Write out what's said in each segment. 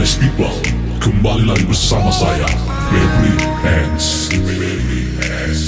nice people Kembali lagi bersama saya Baby Hands Baby Hands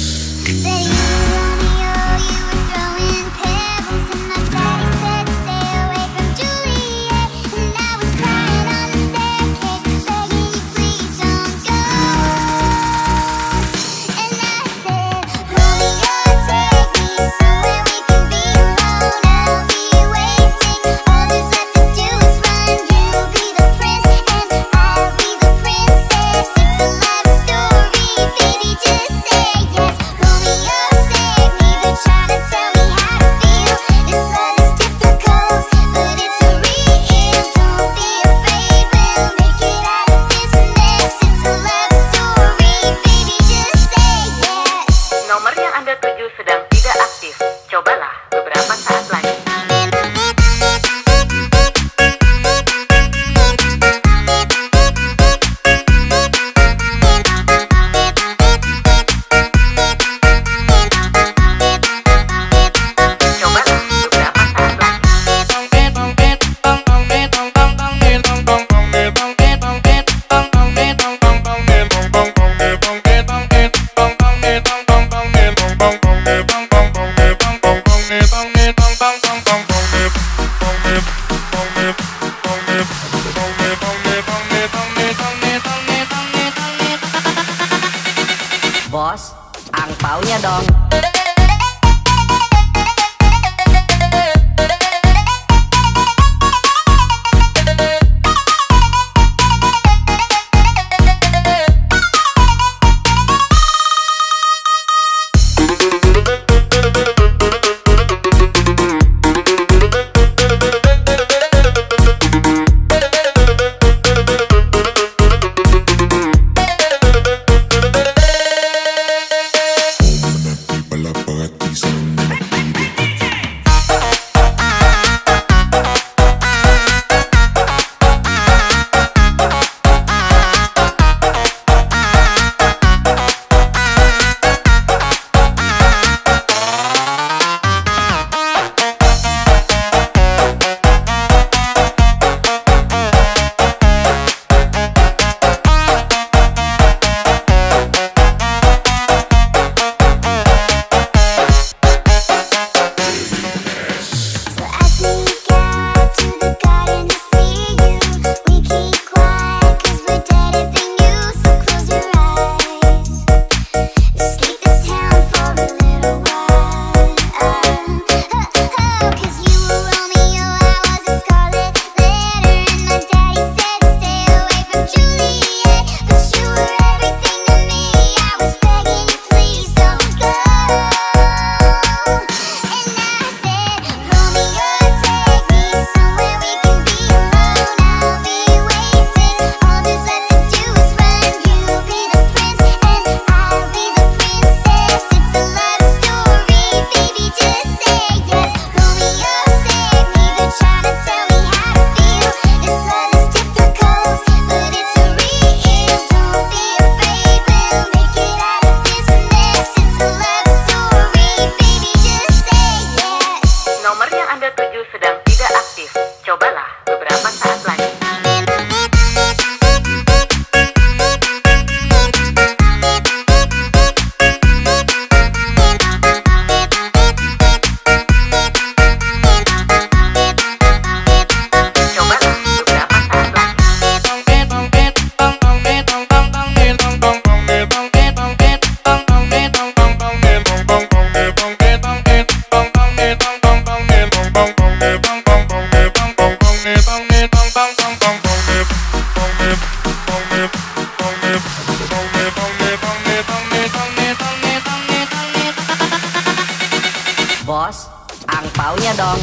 Bos, angpaunya dong.